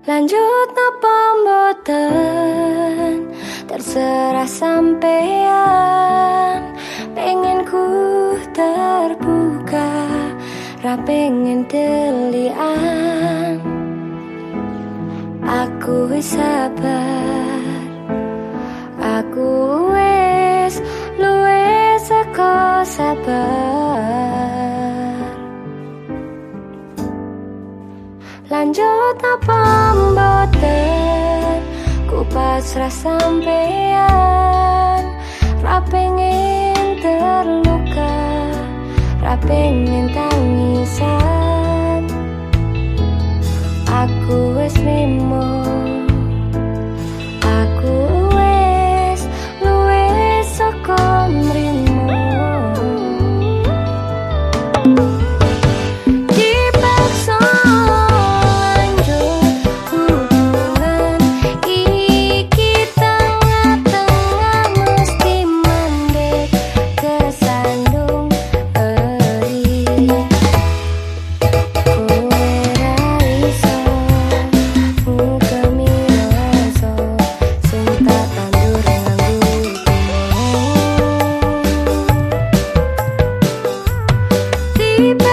Lanjut napa mboten? Terserah sampean Pengen ku terbuka Ra pengen delian. Aku sabar Aku wis luwes saka sabar Lanjut apa mboten? Ku pasrah sampean Ra pengen terluka Ra pengen tangisan. Aku wis keep